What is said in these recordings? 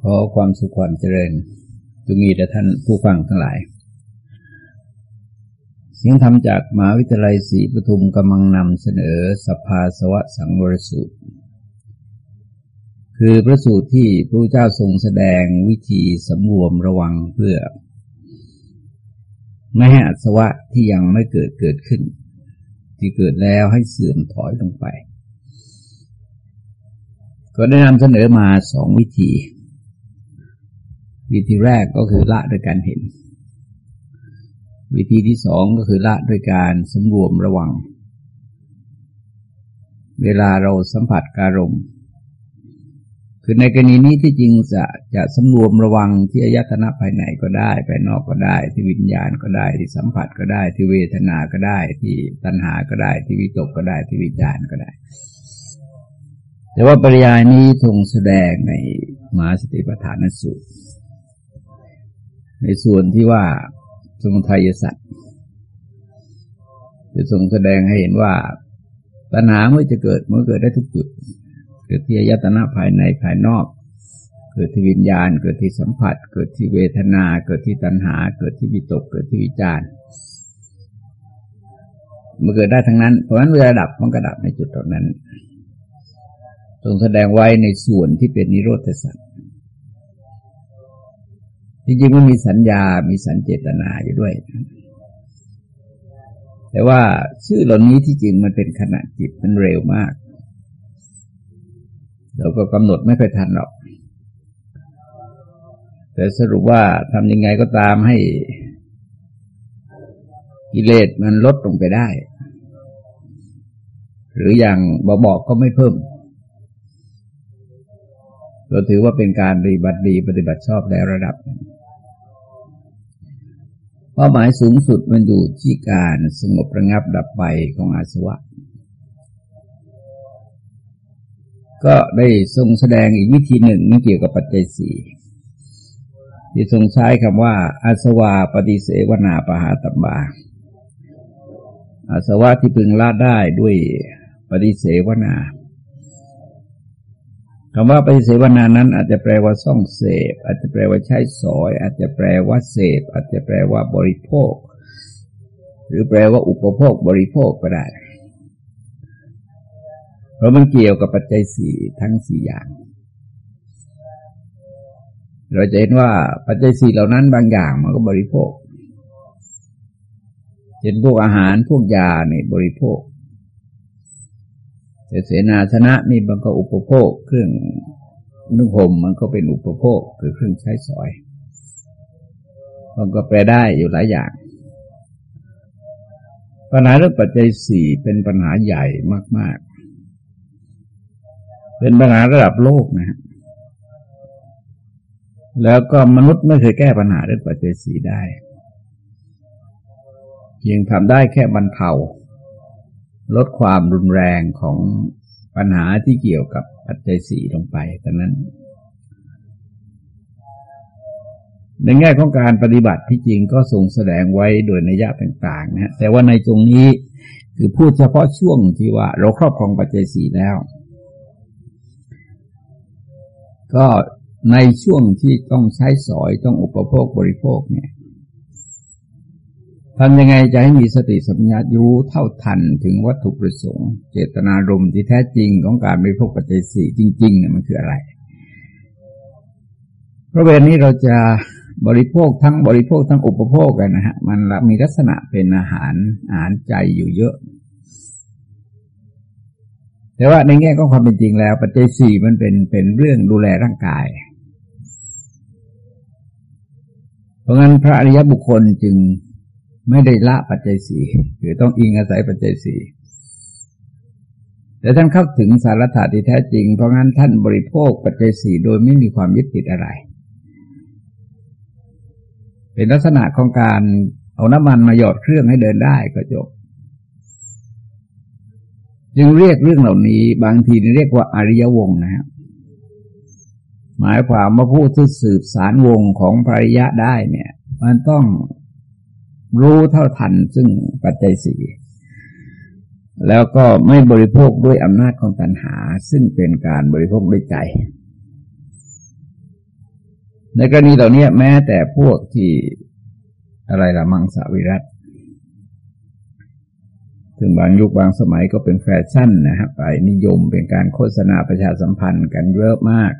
ขอความสุขความเจริญจงมีแด่ท่านผู้ฟังทั้งหลาย เสียงธรรมจากมหาวิทยาลัยศรีปทุมกำลังนำเสนอสภาสวะสังวรสูตร คือพระสูตรที่พระเจ้าทรงแสดงวิธีสำรวมระวังเพื่อ ไม่ให้อัศวะที่ยังไม่เกิดเกิดขึ้น ที่เกิดแล้วให้เสื่อมถอยลงไป ก็ได้นำเสนอมาสองวิธี วิธีแรกก็คือละโดยการเห็น วิธีที่สองก็คือละโดยการสำรวมระวัง เวลาเราสัมผัสการมคือในกรณีนี้ที่จริงจะจะสำรวมระวังที่อายตนะภายในก็ได้ภายนอกก็ได้ ที่วิญญาณก็ได้ ที่สัมผัสก็ได้ ที่เวทนาก็ได้ ที่ตัณหาก็ได้ ที่วิตกก็ได้ ที่วิญญาณก็ได้ แต่ว่าปริยายนี้ทรงแสดงในมหาสติปัฏฐานสูตร ในส่วนที่ว่าสมุทัยสัตว์จะทรงแสดงให้เห็นว่าปัญหาเมื่อจะเกิดเมื่อเกิดได้ทุกจุด เกิดที่อายตนะภายในภายนอก เกิดที่วิญญาณ เกิดที่สัมผัส เกิดที่เวทนา เกิดที่ตัณหา เกิดที่วิตก เกิดที่วิจารมันเกิดได้ทั้งนั้น เพราะฉะนั้นเวลาดับมันก็ดับในจุดตรงนั้นทรงแสดงไว้ในส่วนที่เป็นนิโรธสัตว์ จริงๆมันมีสัญญา มีสัญเจตนาอยู่ด้วย แต่ว่าชื่อเหล่านี้ที่จริงมันเป็นขณะจิตมันเร็วมาก เราก็กำหนดไม่ค่อยทันหรอก แต่สรุปว่าทำยังไงก็ตามให้กิเลสมันลดลงไปได้ หรืออย่างบอกก็ไม่เพิ่มก็ถือว่าเป็นการปฏิบัติดีปฏิบัติชอบในระดับหนึ่ง เป้าหมายสูงสุดมันอยู่ที่การสงบระงับดับไปของอาสวะ ก็ได้ทรงแสดงอีกวิธีหนึ่งนี่เกี่ยวกับปัจจัยสี่ที่ทรงใช้คำว่า อาสวะปฏิเสวนาปหาตบา อาสวะที่พึงละได้ด้วยปฏิเสวนา คำว่าปฏิเสวนานั้น อาจจะแปลว่าซ่องเสพ อาจจะแปลว่าใช้สอย อาจจะแปลว่าเสพ อาจจะแปลว่าบริโภค หรือแปลว่าอุปโภคบริโภคก็ได้ เพราะมันเกี่ยวกับปัจจัยสี่ทั้งสี่อย่าง เราจะเห็นว่าปัจจัยสี่เหล่านั้นบางอย่างมันก็บริโภคเช่นพวกอาหารพวกยาในบริโภค แต่เสนาชนะนี่มันก็อุปโภคเครื่องนุ่งห่มมันก็เป็นอุปโภคคือเครื่องใช้สอย มันก็แปลได้อยู่หลายอย่าง ปัญหาเรื่องปัจจัยสี่เป็นปัญหาใหญ่มาก ๆ เป็นปัญหาระดับโลกนะฮะแล้วก็มนุษย์ไม่เคยแก้ปัญหาเรื่องปัจจัยสี่ได้ เพียงทำได้แค่บรรเทา ลดความรุนแรงของปัญหาที่เกี่ยวกับปัจจัยสี่ลงไปแต่นั้น ในแง่ของการปฏิบัติที่จริงก็ทรงแสดงไว้โดยนัยยะต่างๆนะแต่ว่าในตรงนี้คือพูดเฉพาะช่วงที่ว่า เราครอบครองปัจจัยสี่แล้ว ก็ในช่วงที่ต้องใช้สอยต้องอุปโภคบริโภคเนี่ย ทำยังไงจะให้มีสติสัมปชัญญะรู้เท่าทันถึงวัตถุประสงค์ เจตนารมณ์ที่แท้จริงของการบริโภคปัจจัยสี่จริงๆเนี่ยมันคืออะไรเพราะเวลานี้เราจะบริโภคทั้งบริโภคทั้งอุปโภคกันนะฮะมันมีลักษณะเป็นอาหารอาหารใจอยู่เยอะ แต่ว่าในแง่ของความเป็นจริงแล้ว ปัจจัยสี่มันเป็นเป็นเรื่องดูแลร่างกาย เพราะงั้นพระอริยบุคคลจึง ไม่ได้ละปัจจัยสี่คือต้องอิงอาศัยปัจจัยสี่แต่ท่านเข้าถึงสารถะที่แท้จริง เพราะงั้นท่านบริโภคปัจจัยสี่โดยไม่มีความยึดติดอะไร เป็นลักษณะของการเอาน้ำมันมาหยอดเครื่องให้เดินได้ก็จบยังเรียกเรื่องเหล่านี้ บางทีเรียกว่าอริยวงนะครับหมายความว่าผู้ที่สืบสารวงของภริยะได้เนี่ย มันต้อง รู้เท่าทันซึ่งปัจจัยสี่แล้วก็ไม่บริโภคด้วยอำนาจของตัณหา ซึ่งเป็นการบริโภคด้วยใจ ในกรณีเหล่านี้แม้แต่พวกที่อะไรละมังสวิรัตถึงบางยุคบางสมัยก็เป็นแฟชั่นนะครับไปนิยมเป็นการโฆษณาประชาสัมพันธ์กันเยอะมาก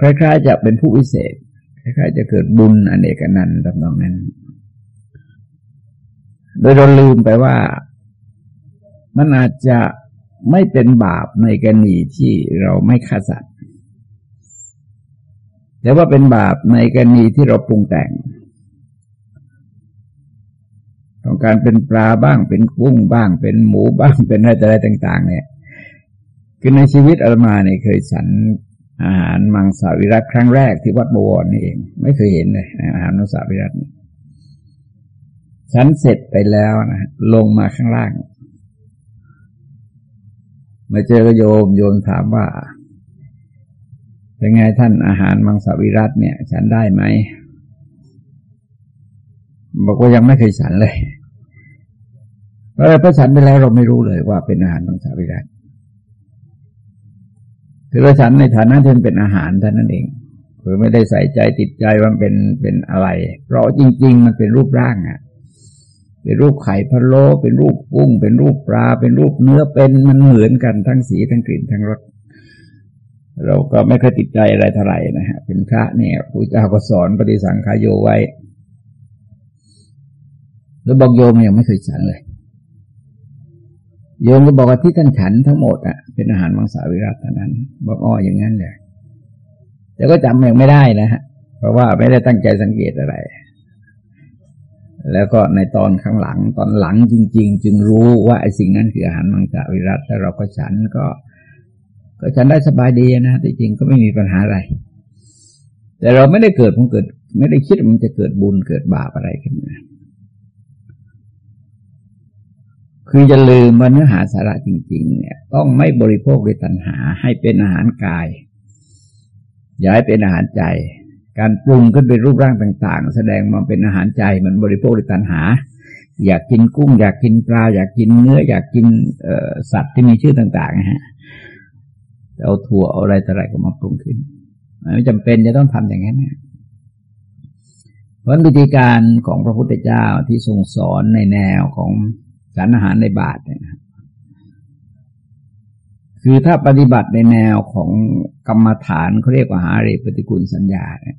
คล้ายๆจะเป็นผู้วิเศษ คล้ายๆจะเกิดบุญอนเนกนันต์ตำนองนั้น โดยเราลืมไปว่ามันอาจจะไม่เป็นบาปในกรณีที่เราไม่ฆ่าสัตว์ แต่ว่าเป็นบาปในกรณีที่เราปรุงแต่ง ต้องการเป็นปลาบ้างเป็นกุ้งบ้าง เป็นหมูบ้างเป็นอะไรต่าง ๆ เนี่ย คือในชีวิตอาตมาเนี่ยเคยฉัน อาหารมังสวิรัตครั้งแรกที่วัดบวรนี่เอง ไม่เคยเห็นเลยอาหารมังสวิรัตนี่ฉันเสร็จไปแล้วนะลงมาข้างล่าง มาเจอโยมโยมถามว่าเป็นไงท่านอาหารมังสวิรัตเนี่ย ฉันได้ไหมบอกว่ายังไม่เคยฉันเลยเพราะฉันไปแล้วเราไม่รู้เลยว่าเป็นอาหารมังสวิรัต คือเราฉันในฐานะที่เป็นอาหารเท่านั้นเองคือไม่ได้ใส่ใจติดใจว่าเป็นเป็นอะไร เพราะจริง ๆ มันเป็นรูปร่างอะเป็นรูปไข่พะโล้เป็นรูปกุ้ง เป็นรูปปลา เป็นรูปเนื้อเป็นมันเหมือนกันทั้งสีทั้งกลิ่นทั้งรสเราก็ไม่เคยติดใจอะไรเท่าไหร่นะฮะเป็นพระเนี่ยพระเจ้าก็สอนปฏิสังขายโยไว้ แล้วบอกโยมยังไม่เคยฉันเลย โยมก็บอกว่าที่ท่านฉันทั้งหมดอะเป็นอาหารมังสวิรัตเท่านั้น บอกอ้ออย่างนั้นเลยแต่ก็จำยังไม่ได้นะฮะเพราะว่าไม่ได้ตั้งใจสังเกตอะไร แล้วก็ในตอนข้างหลังตอนหลังจริง ๆ จึงรู้ว่าไอ้สิ่งนั้นคืออาหารมังสวิรัตแล้วเราก็ฉันก็ ก็ฉันได้สบายดีนะที่จริงก็ไม่มีปัญหาอะไร แต่เราไม่ได้เกิดมันเกิด ไม่ได้คิดมันจะเกิดบุญเกิดบาปอะไรขึ้นมา คืออย่าลืมว่าเนื้อหาสาระจริง ๆ เนี่ย ต้องไม่บริโภคด้วยตัณหา ให้เป็นอาหารกาย อย่าให้เป็นอาหารใจ การปรุงขึ้นเป็นรูปร่างต่าง ๆ แสดงมาเป็นอาหารใจมันบริโภคด้วยตัณหา อยากกินกุ้ง อยากกินปลา อยากกินเนื้อ อยากกินสัตว์ที่มีชื่อต่างๆนะฮะเอาถั่วเอาอะไรต่ออะไรก็มาปรุงขึ้นไม่จำเป็นจะต้องทำอย่างนั้นนะเพราะวิธีการของพระพุทธเจ้าที่ทรงสอนในแนวของ สารอาหารในบาทเนี่ยคือถ้าปฏิบัติในแนวของกรรมฐานเขาเรียกว่าหาเรปฏิกูลสัญญาเนี่ย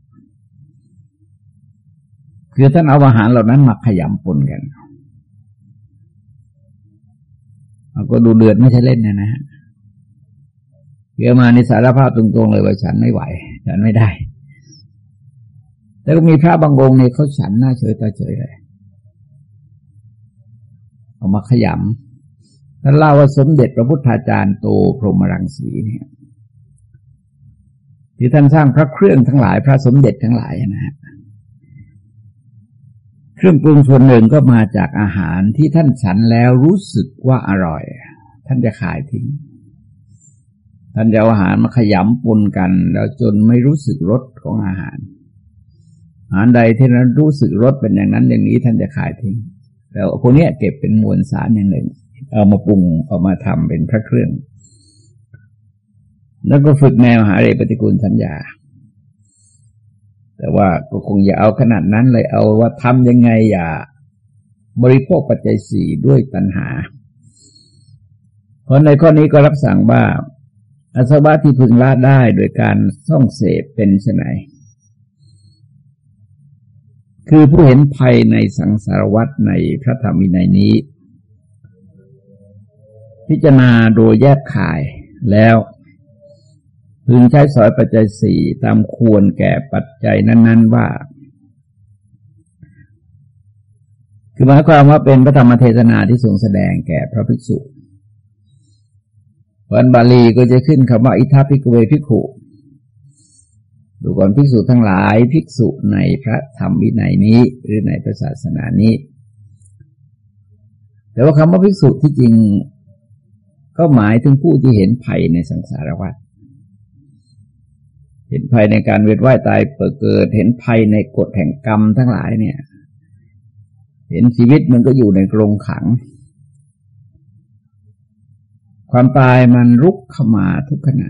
คือท่านเอาอาหารเหล่านั้นมาขยำปนกันก็ดูเดือดไม่ใช่เล่นนะนะเกี่ยมาในสารภาพตรงๆเลยว่าฉันไม่ไหว ฉันไม่ได้ แล้วก็มีพระบางองค์เนี่ยเขาฉันหน้าเฉยตาเฉยเลย เอามาขยำท่านเล่าว่าสมเด็จพระพุทธาจารย์โตพรหมรังสีเนี่ยที่ท่านสร้างพระเครื่องทั้งหลาย พระสมเด็จทั้งหลายนะฮะเครื่องปรุงส่วนหนึ่งก็มาจากอาหารที่ท่านฉันแล้วรู้สึกว่าอร่อย ท่านจะขายทิ้ง ท่านจะเอาอาหารมาขยำปนกัน แล้วจนไม่รู้สึกรสของอาหาร อาหารใดที่นั้นรู้สึกรสเป็นอย่างนั้นอย่างนี้ท่านจะขายทิ้ง แล้วคนนี้เก็บเป็นมวลสารอย่างหนึ่ง เอามาปรุงเอามาทำเป็นพระเครื่อง แล้วก็ฝึกแนวหาเรปฏิกูลสัญญา แต่ว่าก็คงอย่าเอาขนาดนั้นเลยเอาว่าทำยังไงอย่าบริโภคปัจจัยสี่ด้วยตัณหา เพราะในข้อนี้ก็รับสั่งว่าอาสวะที่พึงละได้โดยการส่องเสพเป็นไน คือผู้เห็นภัยในสังสารวัฏในพระธรรมวินัยนี้ พิจารณาโดยแยกข่ายแล้วพึงใช้สอยปัจจัยสี่ตามควรแก่ปัจจัยนั้น ๆ ว่า คือหมายความว่าเป็นพระธรรมเทศนาที่ทรงแสดงแก่พระภิกษุวันบาลีก็จะขึ้นคำว่าอิทัพิกเวภิกขุ ดูก่อนภิกษุทั้งหลายภิกษุในพระธรรมวินัยนี้ หรือในพระศาสนานี้ แต่ว่าคำว่าภิกษุที่จริง ก็หมายถึงผู้ที่เห็นภัยในสังสารวัฏเห็นภัยในการเวียนว่ายตายเปิดเกิด เห็นภัยในกฎแห่งกรรมทั้งหลายเนี่ย เห็นชีวิตมันก็อยู่ในกรงขัง ความตายมันรุกเข้ามาทุกขณะ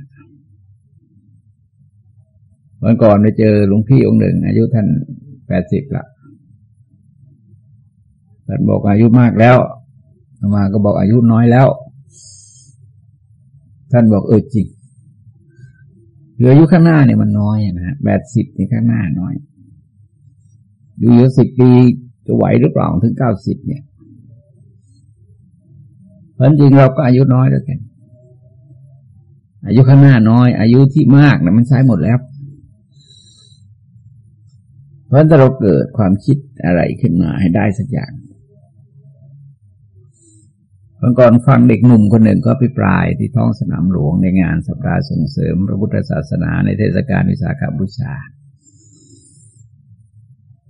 วันก่อนไปเจอหลวงพี่องค์หนึ่ง อายุท่านแปดสิบละท่านบอกอายุมากแล้วมาก็บอกอายุน้อยแล้ว ท่านบอกเออจริงเหลืออายุข้างหน้าเนี่ยมันน้อยนะแปดสิบในข้างหน้าน้อย อยู่เยอะสิบปีจะไหวหรือเปล่าถึงเก้าสิบเนี่ยเพราะจริงเราก็อายุน้อยแล้วกัน อายุข้างหน้าน้อย อายุที่มากนะมันใช้หมดแล้ว เพราะถ้าเราเกิดความคิดอะไรขึ้นมาให้ได้สักอย่างเมื่อก่อนฟังเด็กหนุ่มคนหนึ่งก็พิปรายที่ท้องสนามหลวงในงานสัปดาห์ส่งเสริม พระพุทธศาสนาในเทศกาลวิสาขบูชา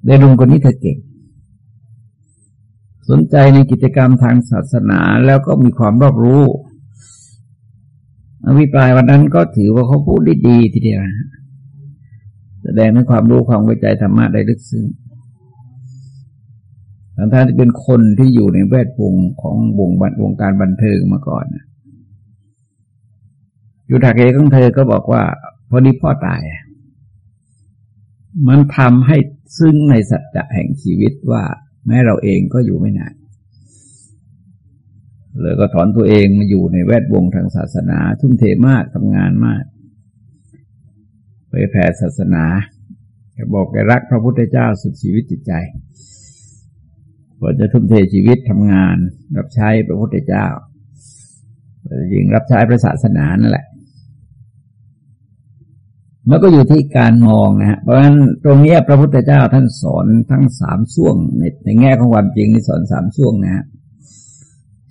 เด็กหนุ่มคนนี้เธอเก่ง สนใจในกิจกรรมทางศาสนาแล้วก็มีความรอบรู้อภิปรายวันนั้นก็ถือว่าเขาพูดได้ดีทีเดียว แสดงในความรู้ความเข้าใจธรรมะได้ลึกซึ้งทั้งท่านที่เป็นคนที่อยู่ในแวดวงของวงวงการบันเทิงมาก่อนอยู่ถักเอกของเธอก็บอกว่า พอดีพ่อตาย มันทำให้ซึ่งในสัจจะแห่งชีวิตว่า แม้เราเองก็อยู่ไม่นานเลยก็ถอนตัวเองมาอยู่ในแวดวงทางศาสนา ทุ่มเทมากทำงานมาก ไปแผ่ศาสนาแกบอกแกรักพระพุทธเจ้าสุดชีวิตจิตใจก็จะทุ่มเทชีวิตทำงาน รับใช้พระพุทธเจ้ายิงรับใช้พระศาสนานั่นแหละมันก็อยู่ที่การมองนะฮะเพราะฉะนั้นตรงนี้พระพุทธเจ้าท่านสอนทั้งสามช่วงในในแง่ของความจริงนี่สอนสามช่วงนะฮะ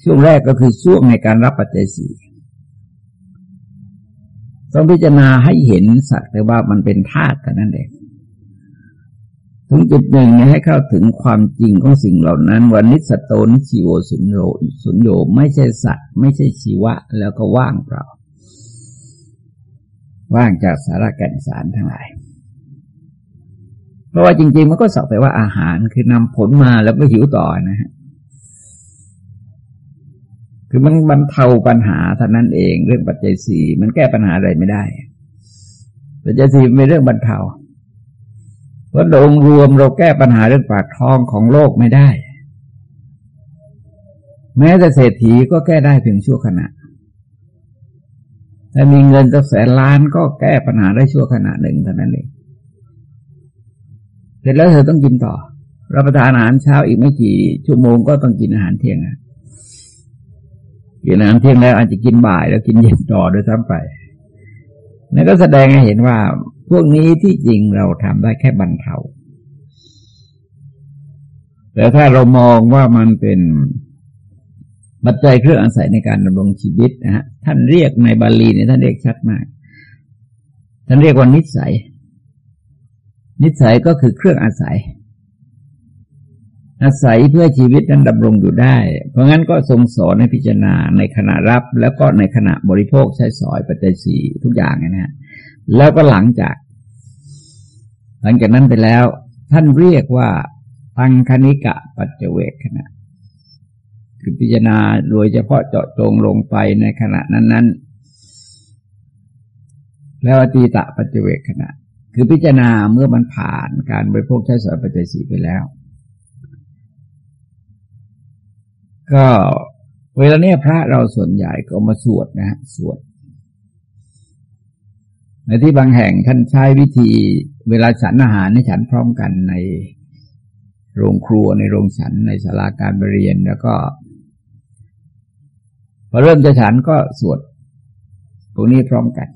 ช่วงแรกก็คือช่วงในการรับปัจจัยสี่ ต้องพิจารณาให้เห็นสักแต่ว่ามันเป็นธาตุแต่นั่นเองถึงจุดหนึ่งให้เข้าถึงความจริงของสิ่งเหล่านั้นวันนิสโตนิชิโวสุนโยสุนโยไม่ใช่สัตว์ ไม่ใช่ชีวะ แล้วก็ว่างเปล่า ว่างจากสาระแก่นสารทั้งหลายเพราะว่าจริง ๆ มันก็สักแต่ว่าอาหารคือนำผลมาแล้วก็หิวต่อนะฮะ คือมันบรรเทาปัญหาเท่านั้นเองเรื่องปัจจัยสี่มันแก้ปัญหาอะไรไม่ได้ ปัจจัยสี่เป็นเรื่องบรรเทาเพราะโดยรวมเราแก้ปัญหาเรื่องปากท้องของโลกไม่ได้ แม้แต่เศรษฐีก็แก้ได้เพียงชั่วขณะถ้ามีเงินสักแสนล้านก็แก้ปัญหาได้ชั่วขณะหนึ่งเท่านั้นเองเสร็จแล้วเธอต้องกินต่อ รับประทานอาหารเช้าอีกไม่กี่ชั่วโมงก็ต้องกินอาหารเที่ยงนะ กินอาหารเที่ยงแล้วอาจจะกินบ่ายแล้วกินเย็นต่อโดยซ้ำไปนั่นก็แสดงให้เห็นว่าพวกนี้ที่จริงเราทำได้แค่บรรเทา แต่ถ้าเรามองว่ามันเป็นปัจจัยเครื่องอาศัยในการดำรงชีวิตนะฮะท่านเรียกในบาลีเนี่ยท่านเรียกชัดมาก ท่านเรียกว่านิสัย นิสัยก็คือเครื่องอาศัย อาศัยเพื่อชีวิตนั้นดำรงอยู่ได้ เพราะงั้นก็ทรงสอนในพิจารณาในขณะรับ แล้วก็ในขณะบริโภคใช้สอยปัจจัยสี่ทุกอย่างนะฮะแล้วก็หลังจาก หลังจากนั้นไปแล้ว ท่านเรียกว่าตังคณิกะปัจเจเวกขณะ คือพิจารณาโดยเฉพาะเจาะจงลงไปในขณะนั้น ๆ แล้วอตีตะปัจเจเวกขณะ คือพิจารณาเมื่อมันผ่านการบริโภคใช้สอยปัจจัยสีไปแล้ว ก็เวลาเนี้ยพระเราส่วนใหญ่ก็มาสวดนะฮะสวด ในที่บางแห่งท่านใช้วิธีเวลาฉันอาหารให้ฉันพร้อมกันในโรงครัวในโรงฉันในศาลาการเรียนแล้วก็พอเริ่มจะฉันก็สวดพวกนี้พร้อมกัน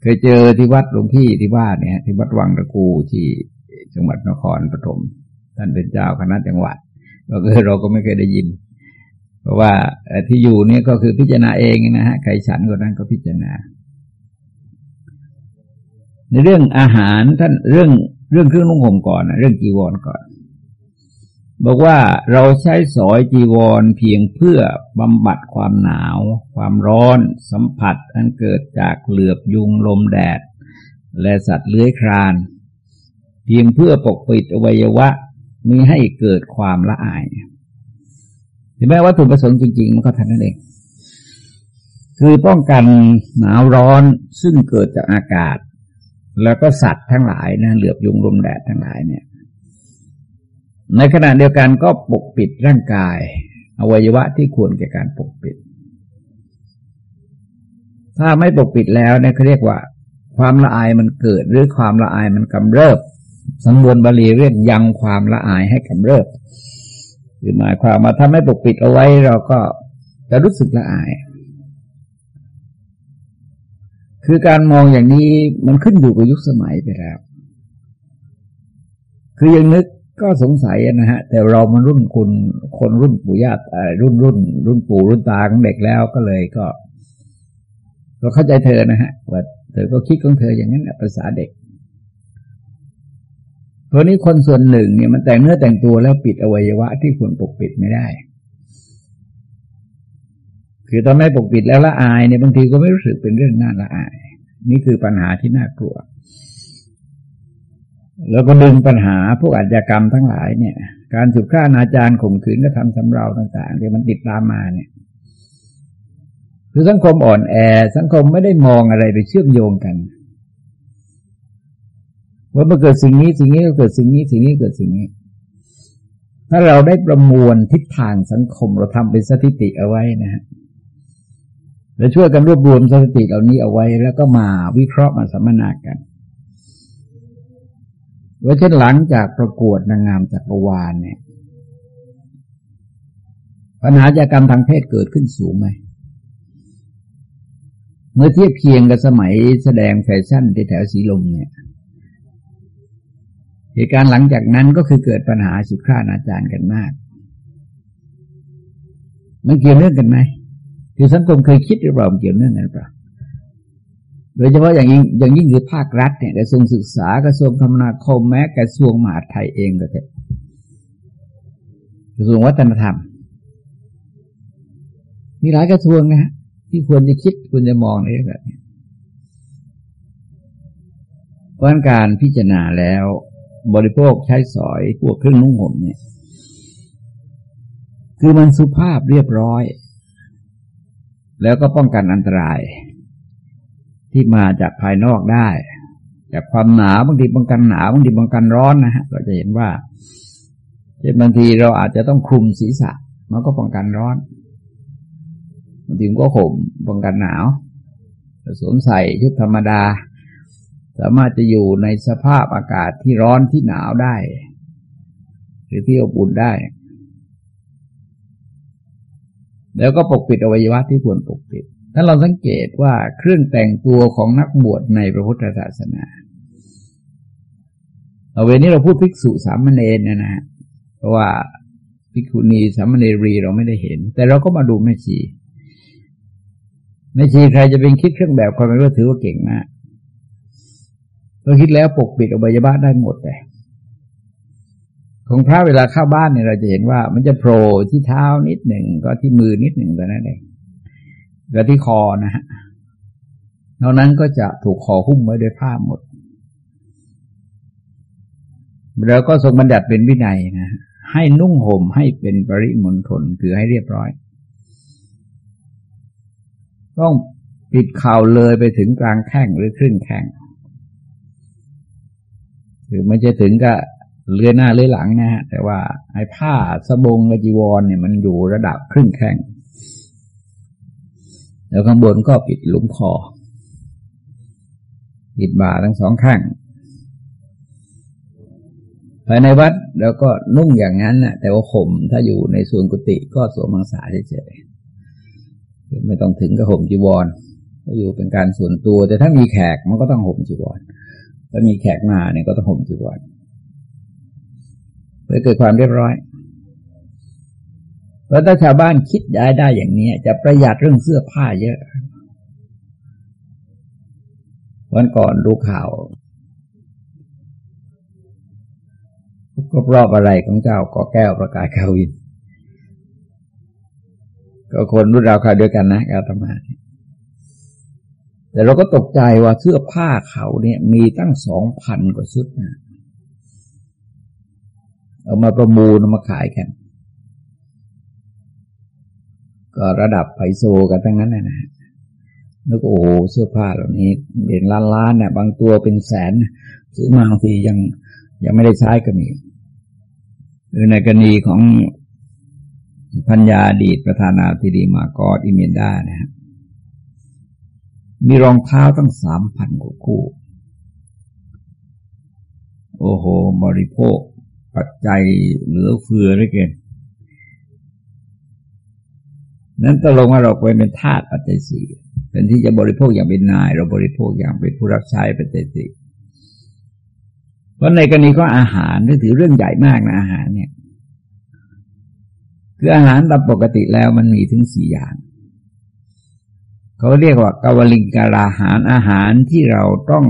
เคยเจอที่วัดหลวงพี่ที่ว่าเนี่ย ที่วัดวังตะกูที่จังหวัดนครปฐมท่านเป็นเจ้าคณะจังหวัด เราก็เราก็ไม่เคยได้ยิน เพราะว่าที่อยู่นี่ก็คือพิจารณาเองนะฮะใครฉันก็นั้นก็พิจารณา ในเรื่องอาหารท่านเรื่องเรื่องเครื่องนุ่งห่มก่อนนะเรื่องจีวรก่อน บอกว่าเราใช้สอยจีวรเพียงเพื่อบำบัดความหนาว ความร้อน สัมผัสอันเกิดจากเหลือบยุงลมแดด และสัตว์เลื้อยคลาน เพียงเพื่อปกปิดอวัยวะ มีให้เกิดความละอายถึงแม้วัตถุประสงค์จริง ๆ มันก็ทันนั่นเอง คือป้องกันหนาวร้อนซึ่งเกิดจากอากาศ แล้วก็สัตว์ทั้งหลายนะเหลือบยุงลมแดดทั้งหลายเนี่ย ในขณะเดียวกันก็ปกปิดร่างกาย อวัยวะที่ควรแก่การปกปิด ถ้าไม่ปกปิดแล้วเนี่ยเขาเรียกว่า ความละอายมันเกิดหรือความละอายมันกำเริบ สำนวนบาลีเรียกยังความละอายให้กำเริบคือหมายความว่าถ้าไม่ปกปิดเอาไว้เราก็จะรู้สึกละอาย คือการมองอย่างนี้มันขึ้นอยู่กับยุคสมัยไปแล้ว คือยังนึกก็สงสัยนะฮะ แต่เรามันรุ่นคุณคนรุ่นปู่ย่ารุ่นรุ่น รุ่นปู่รุ่นตาของเด็กแล้วก็เลยก็เราเข้าใจเธอนะฮะว่าเธอก็คิดของเธออย่างนั้นภาษาเด็ก เพราะนี้คนส่วนหนึ่งเนี่ยมันแต่งเนื้อแต่งตัวแล้วปิดอวัยวะที่ควรปกปิดไม่ได้ คือตอนไม่ปกปิดแล้วละอายเนี่ยบางทีก็ไม่รู้สึกเป็นเรื่องน่าละอาย นี่คือปัญหาที่น่ากลัว แล้วก็ดึงปัญหาพวกอาชญากรรมทั้งหลายเนี่ย การสุฆ่านาจารย์ข่มขืนกระทำสำเราต่างๆที่มันติดตามมาเนี่ยคือสังคมอ่อนแอ สังคมไม่ได้มองอะไรไปเชื่อมโยงกัน ว่ามื่อเกิดสิ่งนี้สิ่งนี้ก็เกิดสิ่งนี้สิ่งนี้เกิดสิ่งนี้ ถ้าเราได้ประมวลทิศทางสังคมเราทำเป็นสถิติเอาไว้นะฮะเราช่วยกันรวบรวมสถิติเหล่านี้เอาไว้ แล้วก็มาวิเคราะห์มาสัมมนากันว่าเช่นหลังจากประกวดนางงามจักรวาลเนี่ย ปัญหาจากรรมทางเพศเกิดขึ้นสูงไหมเมื่อเทียบเคียงกับสมัยแสดงแฟชั่นที่แถวสีลมเนี่ย เหตุการณ์หลังจากนั้นก็คือเกิดปัญหาสุขานาจารกันมากมันเกี่ยวเนื่องกันไหมคือสังคมเคยคิดหรือเปล่าเกี่ยวเนื่องกันเปล่าโดยเฉพาะอย่างยิ่งอย่างยิ่งคือภาครัฐเนี่ยกระทรวงศึกษากระทรวงคมนาคมแม้กระทรวงมหาดไทยเองก็เถอะกระทรวงวัฒนธรรม มีหลายกระทรวงนะฮะที่ควรจะคิดควรจะมองในเรื่องแบบนี้เพราะการพิจารณาแล้ว บริโภคใช้สอยพวกเครื่องนุ่งห่มเนี่ย คือมันสุภาพเรียบร้อย แล้วก็ป้องกันอันตราย ที่มาจากภายนอกได้ จากความหนาวบางทีป้องกันหนาวบางทีป้องกันร้อนนะฮะเราจะเห็นว่าเช่นบางทีเราอาจจะต้องคลุมศีรษะ มันก็ป้องกันร้อนบางทีก็ห่มป้องกันหนาวสวมใส่ชุดธรรมดา สามารถจะอยู่ในสภาพอากาศที่ร้อนที่หนาวได้ หรือที่อบอุ่นได้ แล้วก็ปกปิดอวัยวะที่ควรปกปิดถ้าเราสังเกตว่าเครื่องแต่งตัวของนักบวชในพระพุทธศาสนาเอาเวนี้เราพูดภิกษุสามเณรนะนะเพราะว่าภิกษุณีสามเณรีเราไม่ได้เห็น แต่เราก็มาดูแม่ชีแม่ชีใครจะเป็นคิดเครื่องแบบความเป็นว่าถือว่าเก่งมาก เราคิดแล้วปกปิดอวัยวะได้หมดเลยของพระเวลาเข้าบ้านเนี่ยเราจะเห็นว่ามันจะโผล่ที่เท้านิดหนึ่งก็ที่มือนิดหนึ่งแต่นั้นเองแล้วที่คอนะฮะนอกนั้นก็จะถูกคอหุ้มไว้ด้วยผ้าหมด แล้วก็ทรงบัญญัติเป็นวินัยนะให้นุ่งห่มให้เป็นปริมณฑลคือให้เรียบร้อย ต้องปิดเข่าเลยไปถึงกลางแข้งหรือครึ่งแข้ง คือไม่จะถึงก็เลื่อยหน้าเลื่อยหลังนะฮะแต่ว่าไอ้ผ้าสบงกจีวรเนี่ยมันอยู่ระดับครึ่งแข้งแล้วข้างบนก็ปิดหลุมคอ ปิดบ่าทั้งสองข้างภายในวัดแล้วก็นุ่งอย่างนั้นนะแต่ว่าข่มถ้าอยู่ในส่วนกุฏิก็สวมมังสาเฉยๆไม่ต้องถึงกับห่มจีวร ก็อยู่เป็นการส่วนตัว แต่ถ้ามีแขกมันก็ต้องห่มจีวร ถ้ามีแขกมาเนี่ยก็ต้องห่มจีวรเพื่อเกิดความเรียบร้อยเพราะถ้าชาวบ้านคิดได้ได้อย่างนี้ จะประหยัดเรื่องเสื้อผ้าเยอะ วันก่อนดูข่าวครบรอบอะไรของเจ้าก็แก้วประกาศคาวิน ก็คนรุ่นราวข่าวเดียวกันนะกาธรรมา แต่เราก็ตกใจว่าเสื้อผ้าเขาเนี่ย มีตั้งสองพันกว่าชุดนะเอามาประมูลเอามาขายกัน ก็ระดับไพโซกันทั้งนั้นนะแล้วก็โอ้โหเสื้อผ้าเหล่านี้เป็นล้านล้านเนี่ยบางตัวเป็นแสนซื้อมาบางทียังยังไม่ได้ใช้ก็มีหรือในกรณีของพัญญาดีตประธานาธิบดีมากอดอิเมนดานะฮะ มีรองเท้าตั้งสามพันกว่าคู่ โอ้โห บริโภค ปัจจัยเหลือเฟือด้วยเกินนั้นตกลงว่าเราเป็นทาสปัจจัยสี่เป็นที่จะบริโภคอย่างเป็นนาย เราบริโภคอย่างเป็นผู้รับใช้ปัจจัยสี่เพราะในกรณีก็อาหารนี่ถือเรื่องใหญ่มากนะอาหารเนี่ย คืออาหารตามปกติแล้วมันมีถึงสี่อย่าง เขาเรียกว่ากาวลิงการาหารอาหารที่เราต้อง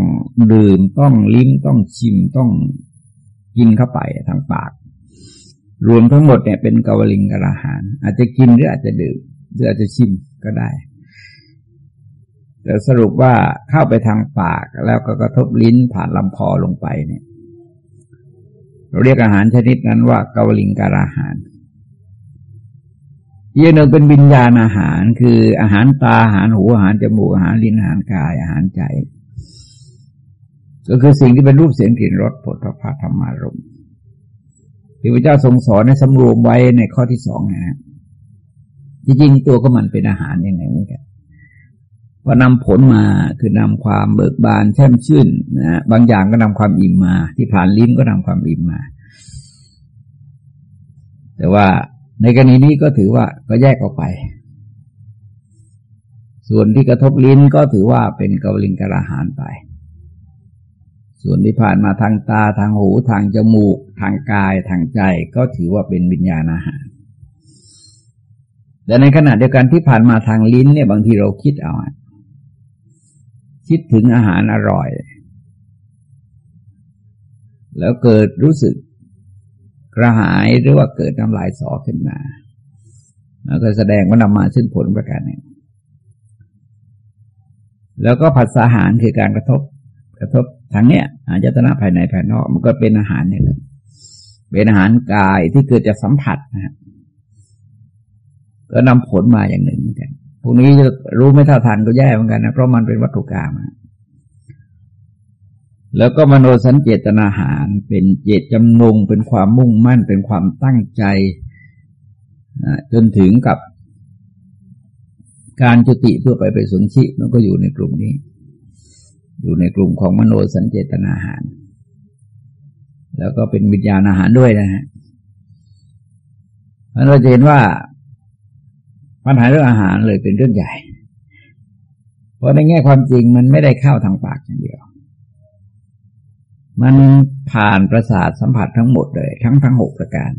ดื่มต้องลิ้มต้องชิมต้องกินเข้าไปทางปาก รวมทั้งหมดเนี่ยเป็นกาวลิงการาหาร อาจจะกินหรืออาจจะดื่มหรืออาจจะชิมก็ได้ แต่สรุปว่าเข้าไปทางปากแล้วก็กระทบลิ้นผ่านลำคอลงไปเนี่ย เราเรียกอาหารชนิดนั้นว่ากาวลิงการาหาร อีกหนึ่งเป็นวิญญาณอาหาร คืออาหารตาอาหารหูอาหารจมูกอาหารลิ้นอาหารกายอาหารใจ ก็คือสิ่งที่เป็นรูปเสียงกลิ่นรสผลพระธรรมารมที่พระเจ้าทรงสอนในสำรวมไว้ในข้อที่สองนะฮะจริงตัวก็มันเป็นอาหารยังไงเหมือนกันพอนำผลมาคือนำความเบิกบานแช่มชื่นนะบางอย่างก็นำความอิ่มมา ที่ผ่านลิ้นก็นำความอิ่มมา แต่ว่า ในกรณีนี้ก็ถือว่าก็แยกออกไป ส่วนที่กระทบลิ้นก็ถือว่าเป็นกวลิงกระหานไป ส่วนที่ผ่านมาทางตาทางหูทางจมูก ทางกายทางใจก็ถือว่าเป็นวิญญาณอาหาร แต่ในขณะเดียวกันที่ผ่านมาทางลิ้นเนี่ยบางทีเราคิดเอาคิดถึงอาหารอร่อย แล้วเกิดรู้สึกก ระหายหรือว่าเกิดน้ำลายสอขึ้นมาแล้วก็แสดงว่านำมาซึ่งผลประการหนึ่งแล้วก็ผัสสะหารคือการกระทบ กระทบทางเนี้ยอาจตนะภายในภายนอก มันก็เป็นอาหารเนี่ยเป็นอาหารกายที่เกิดจากสัมผัสนะฮะก็นำผลมาอย่างหนึ่งเหมือนกันพวกนี้จะรู้ไม่เท่าทันก็แย่เหมือนกันนะเพราะมันเป็นวัตถุกรรม แล้วก็มโนสัญเจตนาหารเป็นเจตจำนง เป็นความมุ่งมั่น เป็นความตั้งใจ จนถึงกับการจุติเพื่อไปไปสนชิมันก็อยู่ในกลุ่มนี้ อยู่ในกลุ่มของมโนสัญเจตนาหาร แล้วก็เป็นวิญญาณอาหารด้วยนะฮะเราจะเห็นว่าปัญหาเรื่องอาหารเลยเป็นเรื่องใหญ่ เพราะในแง่ความจริงมันไม่ได้เข้าทางปากอย่างเดียว มันผ่านประสาทสัมผัสทั้งหมดเลย ทั้งทั้งหกประการ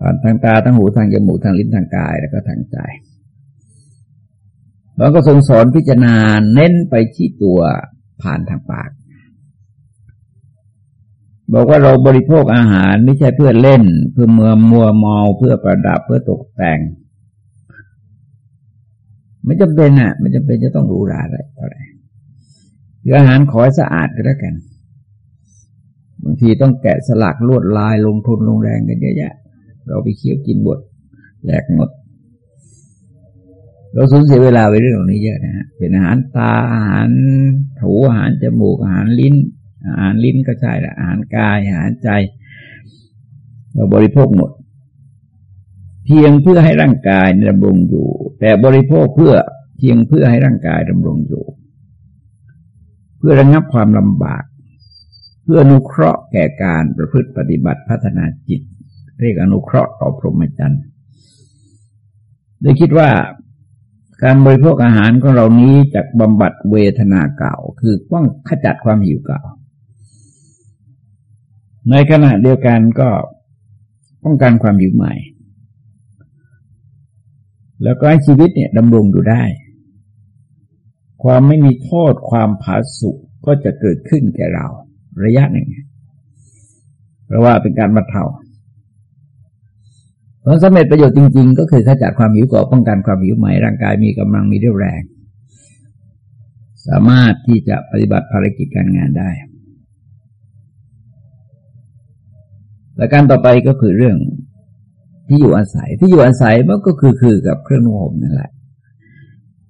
ผ่านทางตาทั้งหูทางจมูกทางลิ้นทางกายแล้วก็ทางใจแล้วก็ทรงสอนพิจารณาเน้นไปที่ตัวผ่านทางปาก บอกว่าเราบริโภคอาหารไม่ใช่เพื่อเล่น เพื่อเมื่อมัวเมาเพื่อประดับเพื่อตกแต่ง ไม่จำเป็นอะ ไม่จำเป็นจะต้องรู้ราอะไรอะไรคืออาหารขอให้สะอาดก็แล้วกัน บางทีต้องแกะสลักลวดลายลงทุนลงแรงกันเยอะแยะ เราไปเคี้ยวกินบดแหลกหมด เราสูญเสียเวลาไปเรื่องนี้เยอะนะฮะเป็นอาหารตาอาหารหูอาหารจมูกอาหารลิ้น อาหารลิ้นก็ใช่ละอาหารกายอาหารใจ เราบริโภคหมด เพียงเพื่อให้ร่างกายดำรงอยู่ แต่บริโภคเพื่อเพียงเพื่อให้ร่างกายดำรงอยู่ เพื่อระงับความลำบาก พื่ออนุเคราะห์แก่การประพฤติปฏิบัติพัฒนาจิต เรียกอนุเคราะห์ต่อพรหมจรรย์โดยคิดว่าการบริโภคอาหารของเรานี้จากบำบัดเวทนาเก่า คือป้องขจัดความหิวเก่า ในขณะเดียวกันก็ป้องกันความหิวใหม่ แล้วก็ให้ชีวิตเนี่ยดำรงอยู่ได้ ความไม่มีโทษความผาสุกก็จะเกิดขึ้นแก่เรา ระยะหนึ่ง เพราะว่าเป็นการบรรเทาผลสำเร็จประโยชน์จริง ๆ ก็คือขจัดความหิวก่อป้องกันความหิวใหม่ร่างกายมีกำลังมีเรี่ยวแรง สามารถที่จะปฏิบัติภารกิจการงานได้และการต่อไปก็คือเรื่องที่อยู่อาศัยที่อยู่อาศัยมันก็คือคือกับเครื่องนุ่งห่มนั่นแหละ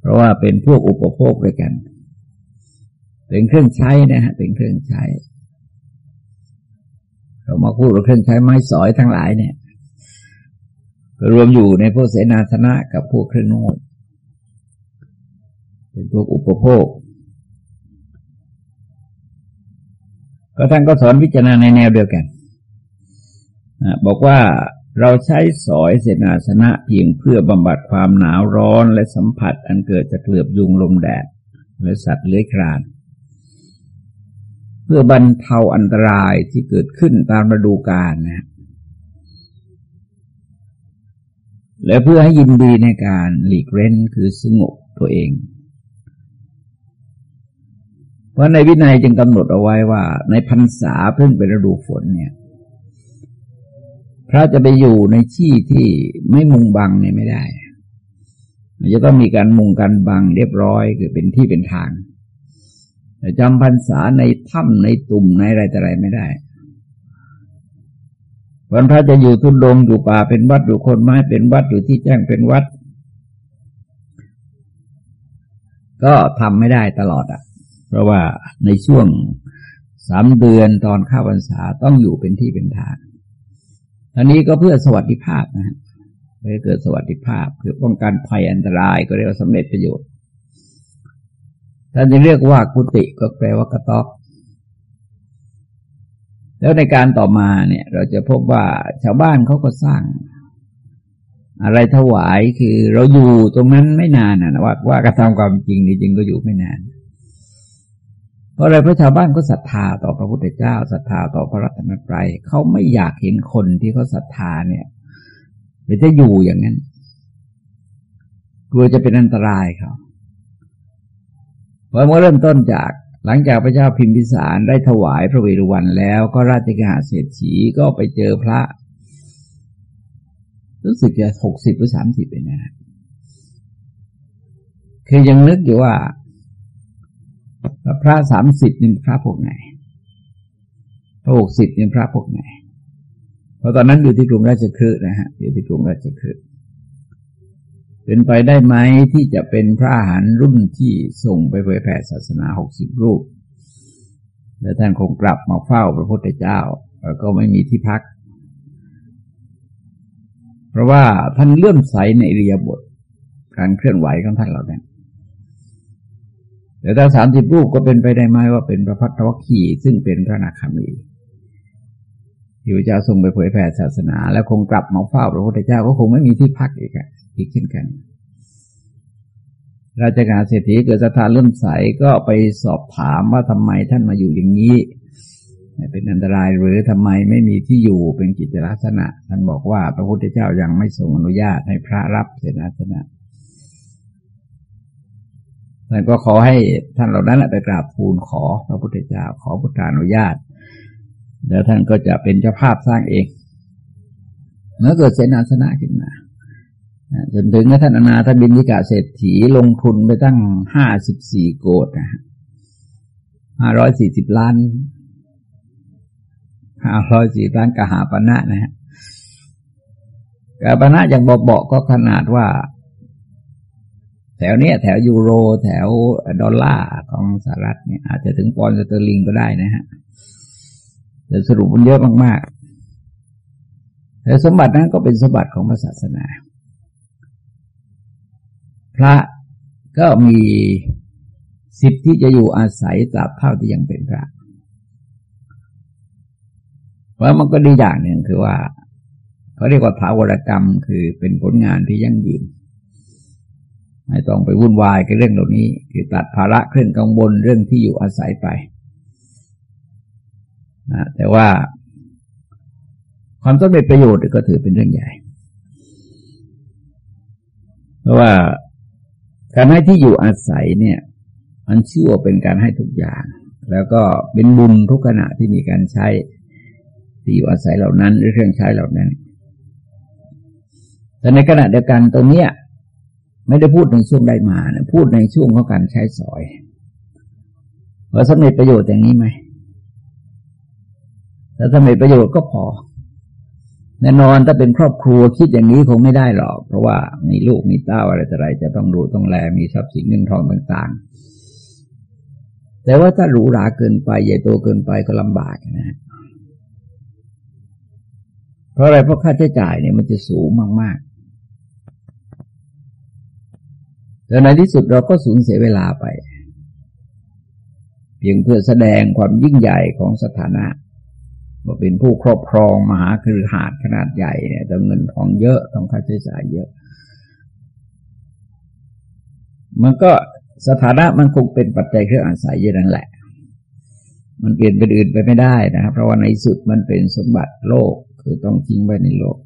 เพราะว่าเป็นพวกอุปโภคด้วยกัน เป็นเครื่องใช้นะฮะเป็นเครื่องใช้ เรามาพูดว่าเครื่องใช้ไม้สอยทั้งหลายเนี่ย รวมอยู่ในพวกเสนาสนะกับพวกเครื่องนวดเป็นพวกอุปโภค ก็ท่านก็สอนพิจารณาในแนวเดียวกันบอกว่าเราใช้สอยเสนาสนะเพียงเพื่อบำบัดความหนาวร้อนและสัมผัสอันเกิดจากเกลือบยุงลมแดดและสัตว์เลื้อยคลานเพื่อบรรเทาอันตรายที่เกิดขึ้นตามฤดูกาลนะและเพื่อให้ยินดีในการหลีกเล่นคือสงบตัวเอง เพราะในวินัยจึงกำหนดเอาไว้ว่า ในพรรษาเพิ่งเป็นฤดูฝนเนี่ย พระจะไปอยู่ในที่ที่ไม่มุงบังเนี่ยไม่ได้จะต้องมีการมุงกันบังเรียบร้อยคือเป็นที่เป็นทาง จำพรรษาในถ้ำในตุ่มในอะไรแต่อะไรไม่ได้วันพระจะอยู่ทุนดงอยู่ป่าเป็นวัดอยู่คนไม้เป็นวัดอยู่ที่แจ้งเป็นวัด ก็ทำไม่ได้ตลอดอะ เพราะว่าในช่วงสามเดือนตอนข้าพรรษาต้องอยู่เป็นที่เป็นทางอันนี้ก็เพื่อสวัสดิภาพนะเพื่อเกิดสวัสดิภาพเพื่อป้องกันภัยอันตรายก็เรียกว่าสำเร็จประโยชน์ ท่านจะเรียกว่ากุฏิก็แปลว่ากระต๊อบแล้วในการต่อมาเนี่ย เราจะพบว่าชาวบ้านเขาก็สร้าง อะไรถวายคือเราอยู่ตรงนั้นไม่นานนะว่าว่ากระทำความจริงนี่จริงก็อยู่ไม่นาน เพราะอะไรพระชาวบ้านก็ศรัทธาต่อพระพุทธเจ้าศรัทธาต่อพระรัตนตรัยเขาไม่อยากเห็นคนที่เขาศรัทธาเนี่ยไปจะอยู่อย่างนั้นกลัวจะเป็นอันตรายเขา เพราะเมื่อเริ่มต้นจากหลังจากพระเจ้าพิมพิสารได้ถวายพระเวรุวันแล้วก็ราชกิหาเศรษฐีก็ไปเจอพระ รู้สึกจะหกสิบหรือสามสิบเองนะคือยังนึกอยู่ว่า พระสามสิบนี่พระพวกไหน พระหกสิบนี่พระพวกไหน เพราะตอนนั้นอยู่ที่กรุงราชคฤห์นะฮะอยู่ที่กรุงราชคฤห์ เป็นไปได้ไหมที่จะเป็นพระอาหารรุ่นที่ส่งไปเผยแผ่ศาสนาหกสิบรูป แล้วท่านคงกลับมาเฝ้าพระพุทธเจ้าแล้วก็ไม่มีที่พัก เพราะว่าท่านเลื่อมใสในเรียบท การเคลื่อนไหวของท่านเหล่านั้นแต่ถ้าสามสิบรูปก็เป็นไปได้ไหมว่าเป็นพระพัทธวัคคีซึ่งเป็นพระนาคามีที่พระเจ้าส่งไปเผยแผ่ศาสนา แล้วคงกลับมาเฝ้าพระพุทธเจ้าก็คงไม่มีที่พักอีกอะ อีกเช่นกัน ราชการเศรษฐีเกิดศรัทธาเริ่มใสก็ไปสอบถามว่าทำไมท่านมาอยู่อย่างนี้ เป็นอันตรายหรือทำไมไม่มีที่อยู่เป็นกิจลักษณะ ท่านบอกว่าพระพุทธเจ้ายังไม่ทรงอนุญาตให้พระรับเสนาสนะท่านก็ขอให้ท่านเหล่านั้นไปกราบทูลขอพระพุทธเจ้าขอพุทธานุญาต แล้วท่านก็จะเป็นเจ้าภาพสร้างเอง เมื่อเกิดเสนาสนะขึ้นมา จนถึงท่านอนาถบินยิกาเศรษฐีลงทุนไปตั้งห้าสิบสี่โกดนะห้าร้อยสี่สิบล้านห้าร้อยสี่ล้านกหาปณะนะฮะกหาปณะอย่างเบาๆก็ขนาดว่า แถวเนี้ย แถวยูโร แถวดอลลาร์ของสหรัฐเนี่ยอาจจะถึงปอนด์สเตอร์ลิงก็ได้นะฮะแต่สรุปมันเยอะมากๆแต่สมบัตินั้นก็เป็นสมบัติของศาสนา พระก็มีสิทธิ์ที่จะอยู่อาศัยตราบเท่าที่ยังเป็นพระเพราะมันก็ดีอย่างหนึ่งคือว่าเขาเรียกว่าถาวรกรรมคือเป็นผลงานที่ยั่งยืนไม่ต้องไปวุ่นวายกับเรื่องเหล่านี้ คือตัดภาระเครื่องกังวลเรื่องที่อยู่อาศัยไปนะแต่ว่าความต้องเป็นประโยชน์ก็ถือเป็นเรื่องใหญ่ เพราะว่า การให้ที่อยู่อาศัยเนี่ย มันชื่อว่าเป็นการให้ทุกอย่าง แล้วก็เป็นบุญทุกขณะที่มีการใช้ที่อยู่อาศัยเหล่านั้น หรือเครื่องใช้เหล่านั้น แต่ในขณะเดียวกันตรงเนี้ยไม่ได้พูดในช่วงได้มานะพูดในช่วงของการใช้สอยว่าสำเร็จประโยชน์อย่างนี้ไหมถ้าสำเร็จประโยชน์ก็พอ แน่นอนถ้าเป็นครอบครัวคิดอย่างนี้คงไม่ได้หรอก เพราะว่ามีลูกมีเต้าอะไรต่อะไร จะต้องดูต้องแลมีทรัพย์สินเงินทองต่างๆ แต่ว่าถ้าหรูหราเกินไปใหญ่โตเกินไปก็ลำบากนะ เพราะอะไรเพราะค่าใช้จ่ายเนี่ยมันจะสูงมากๆแต่ในที่สุดเราก็สูญเสียเวลาไปเพียงเพื่อแสดงความยิ่งใหญ่ของสถานะ ว่าเป็นผู้ครอบครองมหาคือหาดขนาดใหญ่เนี่ยต้องเงินทองเยอะต้องค่าใช้จ่ายเยอะ มันก็สถานะมันคงเป็นปัจจัยเครื่องอาศัยเยอะนั่นแหละ มันเปลี่ยนเป็นอื่นไปไม่ได้นะครับ เพราะว่าในสุดมันเป็นสมบัติโลกคือต้องทิ้งไว้ในโลก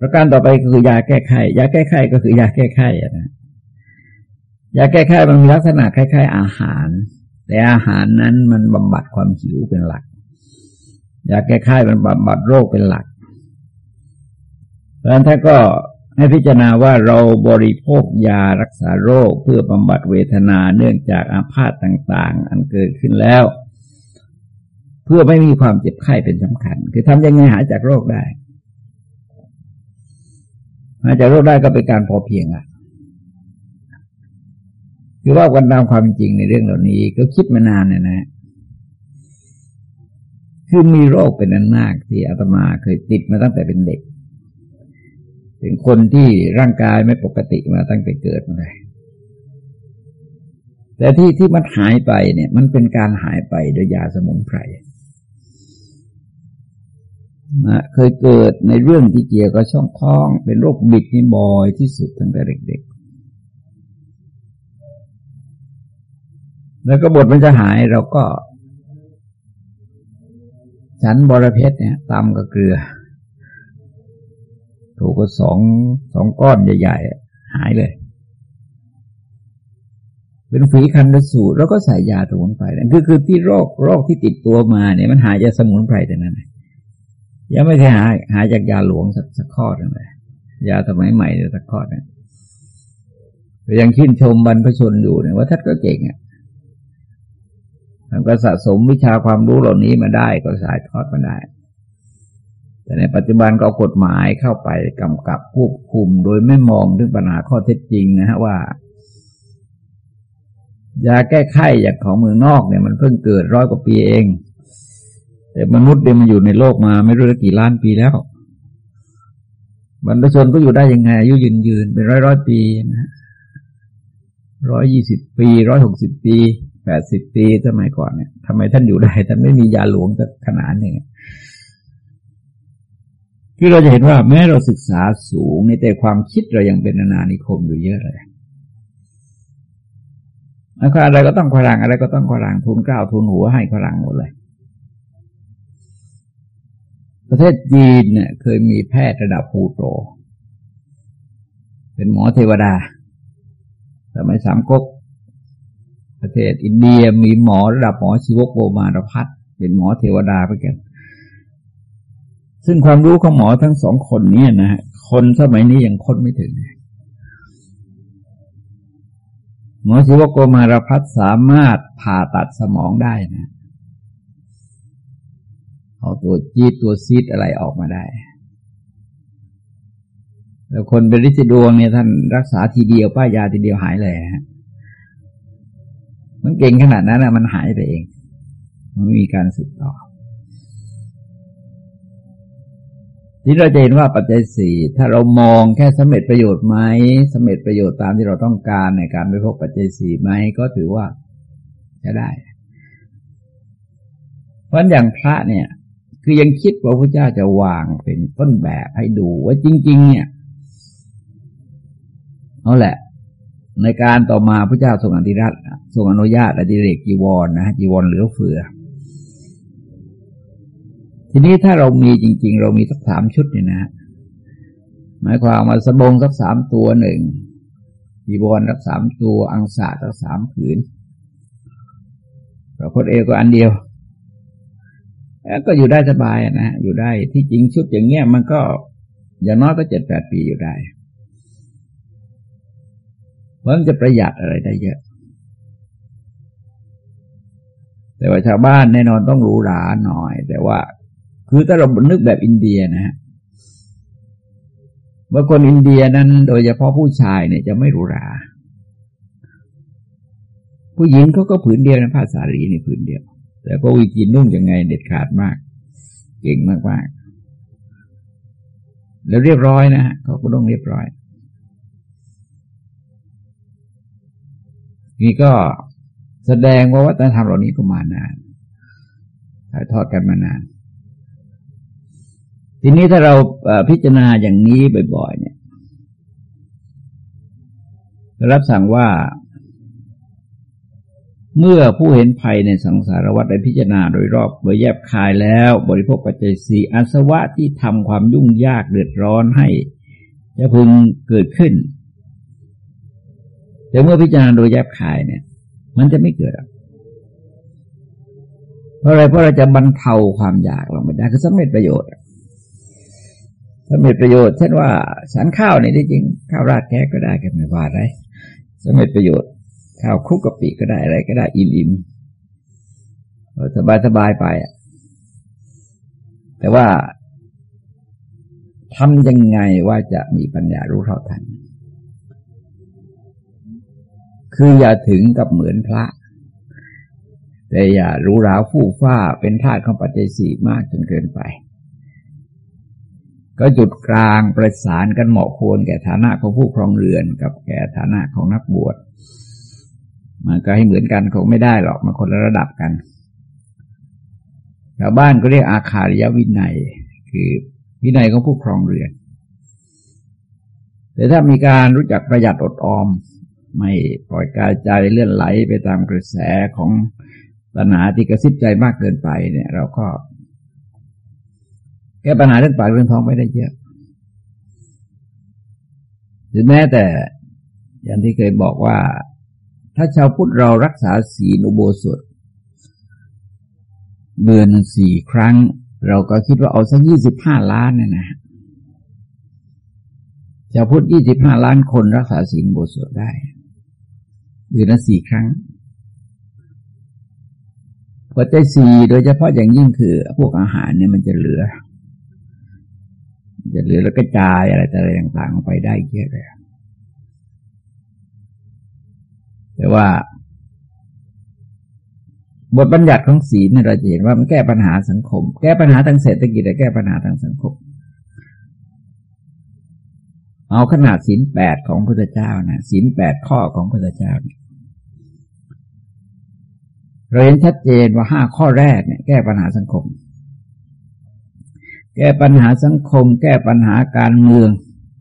ประการต่อไปก็คือยาแก้ไขยาแก้ไขก็คือยาแก้ไขนะยาแก้ไขมันมีลักษณะคล้ายๆอาหาร แต่อาหารนั้นมันบำบัดความหิวเป็นหลักยาแก้ไขมันบำบัดโรคเป็นหลัก เพราะฉะนั้นท่านก็ให้พิจารณาว่าเราบริโภคยารักษาโรคเพื่อบำบัดเวทนาเนื่องจากอาพาธต่าง ๆ อันเกิดขึ้นแล้ว เพื่อไม่มีความเจ็บไข้เป็นสำคัญ คือทำยังไงหายจากโรคได้หายจากโรคได้ก็เป็นการพอเพียงอะ คือว่ากันตามความจริงในเรื่องเหล่านี้ ก็คิดมานานเนี่ยนะคือมีโรคเป็นอันมากที่อาตมาเคยติดมาตั้งแต่เป็นเด็ก เป็นคนที่ร่างกายไม่ปกติมาตั้งแต่เกิดมาเลยแต่ที่ที่มันหายไปเนี่ย มันเป็นการหายไปโดยยาสมุนไพรนะเคยเกิดในเรื่องที่เกี่ยวกับช่องท้อง เป็นโรคบิดนี่บ่อยที่สุดตั้งแต่เด็ก แล้วก็บทมันจะหายเราก็ ฉันบรเพชรเนี่ยตำกับเกลือ ถูกก็สองสองก้อนใหญ่ๆ หายเลย เป็นฝีคันสูตรแล้วก็ใส่ยาสมุนไพรนั่นคือคือที่โรคโรคที่ติดตัวมาเนี่ยมันหายจากสมุนไพรแต่นั้นยังไม่เคยหายหายจากยาหลวงสักสักข้อนึงเลยยาสมัยใหม่สักข้อนึงยังชื่นชมบรรพชนอยู่เนี่ยว่าท่านก็เก่งอะ ก็สะสมวิชาความรู้เหล่านี้มาได้ก็สายทอดมาได้ แต่ในปัจจุบันก็กฎหมายเข้าไปกำกับควบคุมโดยไม่มองถึงปัญหาข้อเท็จจริงนะฮะว่ายาแก้ไขอย่างของเมืองนอกเนี่ยมันเพิ่งเกิดร้อยกว่าปีเอง แต่มนุษย์เนี่ยมันอยู่ในโลกมาไม่รู้กี่ล้านปีแล้วบรรพชนก็อยู่ได้ยังไงอายุยืนยืนเป็นร้อยร้อยปีนะร้อยยี่สิบปีร้อยหกสิบปี แปดสิบปีสมัยก่อนเนี่ยทำไมท่านอยู่ได้ท่านไม่มียาหลวงสักขนาดหนึ่งคือเราจะเห็นว่าแม้เราศึกษาสูงในแต่ความคิดเรายังเป็นนานานิคมอยู่เยอะเลยอะไรก็ต้องขรังอะไรก็ต้องขรังทุนก้าวทุนหัวให้ขรังหมดเลย ประเทศจีนเนี่ยเคยมีแพทย์ระดับภูโต เป็นหมอเทวดาสมัยสามก๊ก ประเทศอินเดียมีหมอระดับหมอชีวกโบมารพัฒเป็นหมอเทวดาไปกันซึ่งความรู้ของหมอทั้งสองคนนี้นะฮะคนสมัยนี้ยังค้นไม่ถึง หมอชีวกโกมารพัฒสามารถผ่าตัดสมองได้นะเอาตัวจีตัวซีดอะไรออกมาได้ แล้วคนเป็นฤทธิ์ดวงเนี่ยท่านรักษาทีเดียวป้ายาทีเดียวหายเลยฮะ มันเก่งขนาดนั้นนะมันหายไปเอง มันไม่มีการสืบต่อที่เราจะเห็นว่าปัจจัยสี่ถ้าเรามองแค่สำเร็จประโยชน์ไหมสำเร็จประโยชน์ตามที่เราต้องการในการไปพบปัจจัยสี่ไหมก็ถือว่าจะได้ เพราะอย่างพระเนี่ย คือยังคิดว่าพระเจ้าจะวางเป็นต้นแบบให้ดูว่าจริง ๆ เนี่ย เอาแหละ ในการต่อมาพระเจ้าทรงอนุญาตทรงอนุญาตอดิเรกจีวรนนะจีวรเหลือเฟือ ทีนี้ถ้าเรามีจริง ๆ เรามีสักสามชุดเนี่ยนะ หมายความว่าสบงสักสามตัวหนึ่งจีวรสักสามตัวอังสาสักสามผืนพระพุทธเอก็อันเดียวแล้วก็อยู่ได้สบายนะอยู่ได้ที่จริงชุดอย่างเงี้ยมันก็อย่างน้อยก็เจ็ดแปดปีอยู่ได้ มันจะประหยัดอะไรได้เยอะ แต่ว่าชาวบ้านแน่นอนต้องรู้หราหน่อย แต่ว่า คือถ้าเรานึกแบบอินเดียนะฮะว่าคนอินเดียนั้น โดยเฉพาะผู้ชายเนี่ยจะไม่รู้รา ผู้หญิงเขาก็ผืนเดียวนะผ้าสารีนี่ผืนเดียว แต่ก็วิจีนุ่งยังไงเด็ดขาดมาก เก่งมากมากแล้วเรียบร้อยนะฮะเขาก็ต้องเรียบร้อย นี่ก็แสดงว่าวัฒนธรรมเหล่านี้ก็มานานถ่ายทอดกันมานาน ทีนี้ถ้าเราพิจารณาอย่างนี้บ่อย ๆ เนี่ย รับสั่งว่า เมื่อผู้เห็นภัยในสังสารวัฏได้พิจารณาโดยรอบโดยแยบคายแล้ว บริโภคปัจจัยสีอาสวะที่ทำความยุ่งยากเดือดร้อนให้ จะพึงเกิดขึ้น แต่เมื่อพิจารณาโดยแยบคายเนี่ย มันจะไม่เกิดเพราะอะไรเพราะเราจะบรรเทาความอยากลงไปได้คือสำเร็จประโยชน์สำเร็จประโยชน์เช่นว่าฉันข้าวเนี่ยที่จริงข้าวราดแก้ก็ได้กันไม่ว่าไรสำเร็จประโยชน์ข้าวคุกกะปิก็ได้อะไรก็ได้อิ่มอิ่มสบายสบายไปอะแต่ว่าทำยังไงว่าจะมีปัญญารู้เท่าทัน คืออย่าถึงกับเหมือนพระ แต่อย่ารู้ราวฟู่ฟ้าเป็นธาตุของปัจจัยสี่มากจนเกินไป ก็จุดกลางประสานกันเหมาะควรแก่ฐานะของผู้ครองเรือนกับแก่ฐานะของนักบวชมันก็ให้เหมือนกันคงไม่ได้หรอกมันคนละระดับกันชาวบ้านก็เรียกอาคาริยวินัย คือวินัยของผู้ครองเรือน แต่ถ้ามีการรู้จักประหยัดอดออม ไม่ปล่อยกายใจเลื่อนไหลไปตามกระแสของปัญหาที่กระซิบใจมากเกินไปเนี่ย เราก็แก้ปัญหาเรื่องปากเรื่องท้องไม่ได้เยอะหรือแม้แต่อย่างที่เคยบอกว่า ถ้าชาวพุทธเรารักษาศีลอุโบสถเดือนสี่ครั้ง เราก็คิดว่าเอาสักยี่สิบห้าล้านเนี่ยนะชาวพุทธยี่สิบห้าล้านคนรักษาศีลอุโบสถได้ เดือนละสี่ครั้งปัจจัยสี่โดยเฉพาะอย่างยิ่งคือ พวกอาหารเนี่ยมันจะเหลือ จะเหลือแล้วกระจายอะไรแต่อะไรต่างๆไปได้เยอะเลยแต่ว่า บทบัญญัติของศีลเราจะเห็นว่ามันแก้ปัญหาสังคม แก้ปัญหาทางเศรษฐกิจและแก้ปัญหาทางสังคม เอาขนาดศีลแปดของพระเจ้านะศีลแปดข้อของพระเจ้าเนี่ย เราเห็นชัดเจนว่าห้าข้อแรกเนี่ยแก้ปัญหาสังคม แก้ปัญหาสังคม แก้ปัญหาการเมือง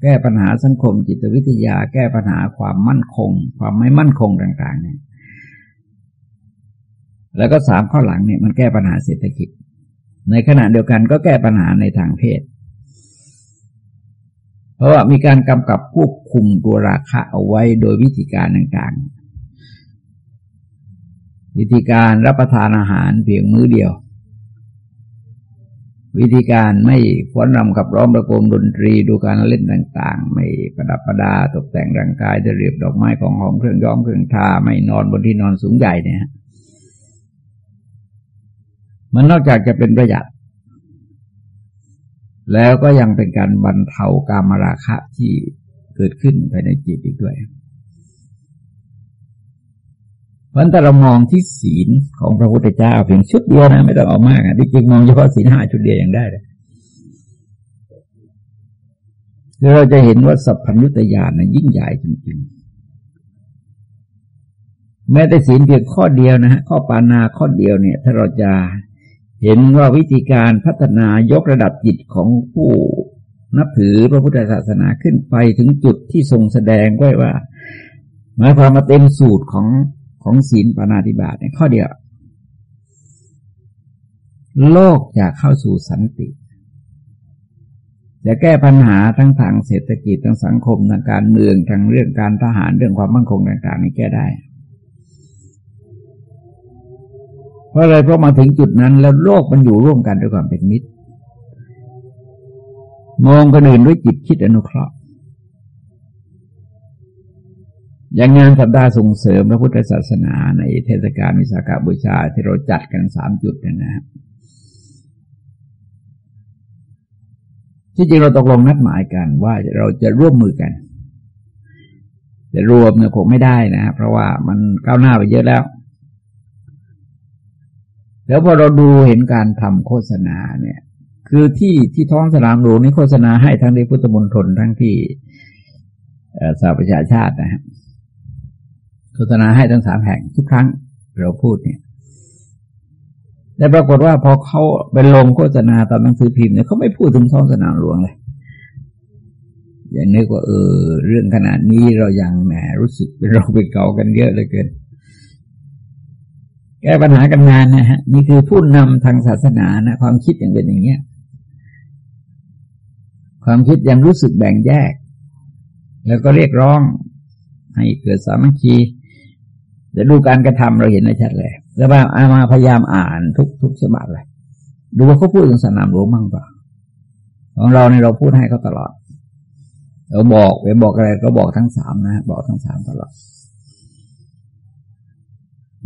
แก้ปัญหาสังคม จิตวิทยา แก้ปัญหาความมั่นคง ความไม่มั่นคงต่างๆ เนี่ย แล้วก็สามข้อหลังเนี่ยมันแก้ปัญหาเศรษฐกิจ ในขณะเดียวกันก็แก้ปัญหาในทางเพศ เพราะว่ามีการกำกับควบคุมตัวราคาเอาไว้โดยวิธีการต่างๆ วิธีการรับประทานอาหารเพียงมื้อเดียว วิธีการไม่ฟ้อนรำกับร้องประโคมดนตรีดูการเล่นต่างๆ ไม่ประดับประดาตกแต่งร่างกายด้วยเรียบดอกไม้ของหอมเครื่องย้อมเครื่องทาไม่นอนบนที่นอนสูงใหญ่เนี่ยมันนอกจากจะเป็นประหยัด แล้วก็ยังเป็นการบรรเทากามราคะที่เกิดขึ้นภายในจิตอีกด้วย เพราะถ้าเรามองที่ศีลของพระพุทธเจ้าเพียงชุดเดียวนะไม่ต้องเอามากอะที่จริงมองเฉพาะศีลห้าชุดเดียวยังได้เลยคือเราจะเห็นว่าสัพพัญญุตญาณนะยิ่งใหญ่จริงๆ แม้แต่ศีลเพียงข้อเดียวนะฮะข้อปานาข้อเดียวเนี่ย ถ้าเราจะเห็นว่าวิธีการพัฒนายกระดับจิตของผู้นับถือพระพุทธศาสนาขึ้นไปถึงจุดที่ทรงแสดงไว้ว่าหมายความมาเต็มสูตรของ ของศีลปานาติบาตเนี่ยข้อเดียว โลกจะเข้าสู่สันติ จะแก้ปัญหาทั้งทางเศรษฐกิจทางสังคมทางการเมืองทางเรื่องการทหารเรื่องความมั่นคงต่างๆนี่แก้ได้ เพราะอะไรเพราะมาถึงจุดนั้น แล้วโลกมันอยู่ร่วมกันด้วยความเป็นมิตร มองคนอื่นด้วยจิตคิดอนุเคราะห์ อย่างงานสัปดาห์ส่งเสริมพระพุทธศาสนาในเทศกาลมิสากาบูชาที่เราจัดกันสามจุดนี่ยนะที่จริงเราตกลงนัดหมายกันว่าเราจะร่วมมือกันแต่รวมเนี่ยคงไม่ได้นะเพราะว่ามันก้าวหน้าไปเยอะแล้ว แล้วพอเราดูเห็นการทำโฆษณาเนี่ย คือที่ที่ท้องสนามหลวงนี่โฆษณาให้ทั้งที่พุทธมณฑลทั้งที่สหประชาชาตินะฮะ โฆษณาให้ทั้งสามแห่งทุกครั้งเราพูดเนี่ยแต่ปรากฏว่าพอเขาไปลงโฆษณาตามหนังสือพิมพ์เนี่ยเขาไม่พูดถึงท้องสนามหลวงเลยอย่างนึกว่าเออ เรื่องขนาดนี้เรายังแหมรู้สึกเป็นเราเป็นเก่ากันเยอะเลยเกิน แก้ปัญหากันงานนะฮะ นี่คือผู้นำทางศาสนานะความคิดอย่างเป็นอย่างเงี้ย ความคิดยังรู้สึกแบ่งแยก แล้วก็เรียกร้อง ให้เกิดสามัคคี แต่ดูการกระทำเราเห็นได้ชัดเลย แล้วว่าอามาพยายามอ่านทุกทุกฉบับเลย ดูว่าเขาพูดถึงสนามหลวงบ้างเปล่าของเราในเราพูดให้เขาตลอด เราบอกไปบอกอะไรก็บอกทั้งสามนะ บอกทั้งสามตลอด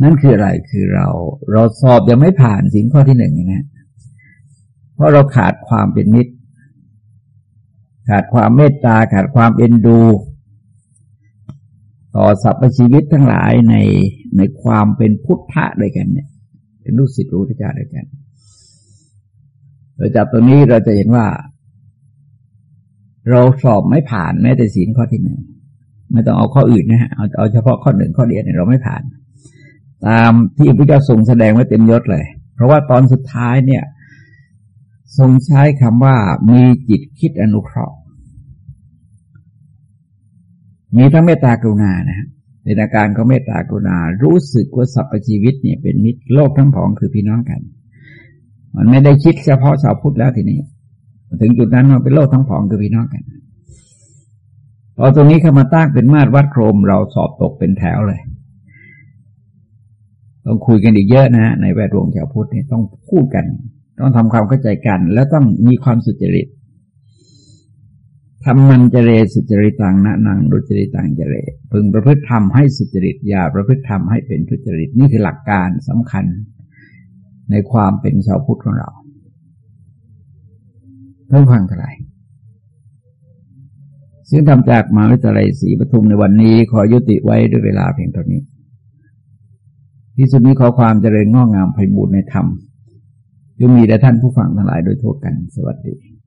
นั่นคืออะไรคือเรา เราสอบยังไม่ผ่านสิ่งข้อที่หนึ่งนะเพราะเราขาดความเป็นมิตร ขาดความเมตตา ขาดความเอ็นดู ต่อสรรพชีวิตทั้งหลายในในความเป็นพุทธะด้วยกันเนี่ยเป็นลูกศิษย์รู้พระเจ้าด้วยกันโดยจากตรงนี้เราจะเห็นว่า เราสอบไม่ผ่านแม้แต่ศีลข้อที่หนึ่งไม่ต้องเอาข้ออื่นนะฮะเอาเอาเฉพาะข้อหนึ่งข้อเดียวเนี่ยเราไม่ผ่าน ตามที่พระเจ้าทรงแสดงไว้เต็มยศเลย เพราะว่าตอนสุดท้ายเนี่ย ทรงใช้คำว่ามีจิตคิดอนุเคราะห์ มีทั้งเมตตากรุณานะในอาการก็เมตตากรุณา รู้สึกว่าสรรพชีวิตเนี่ยเป็นมิตรโลกทั้งผองคือพี่น้องกัน มันไม่ได้คิดเฉพาะชาวพุทธแล้วทีนี้ ถึงจุดนั้นมันเป็นโลกทั้งผองคือพี่น้องกันพอตรงนี้เข้ามาตั้งเป็นมาตรวัดโครมเราสอบตกเป็นแถวเลย ต้องคุยกันอีกเยอะนะ ในแวดวงชาวพุทธเนี่ยต้องพูดกัน ต้องทำความเข้าใจกัน แล้วต้องมีความสุจริต ทำมันเจเรสุจริตังนะนังดุจริตังเจเร พึงประพฤติธรรมให้สุจริตอย่าประพฤติธรรมให้เป็นทุจริต นี่คือหลักการสำคัญในความเป็นชาวพุทธของเราเพิ่มฟังเท่าไหร่ซึ่งทำจากมหาวิทยาลัยศรีปทุมในวันนี้ขอยุติไว้ด้วยเวลาเพียงเท่านี้ ที่สุดนี้ขอความเจริญงอกงามไพบูรณ์ในธรรมยังมีแด่ท่านผู้ฟังทั้งหลายโดยทั่วกันสวัสดี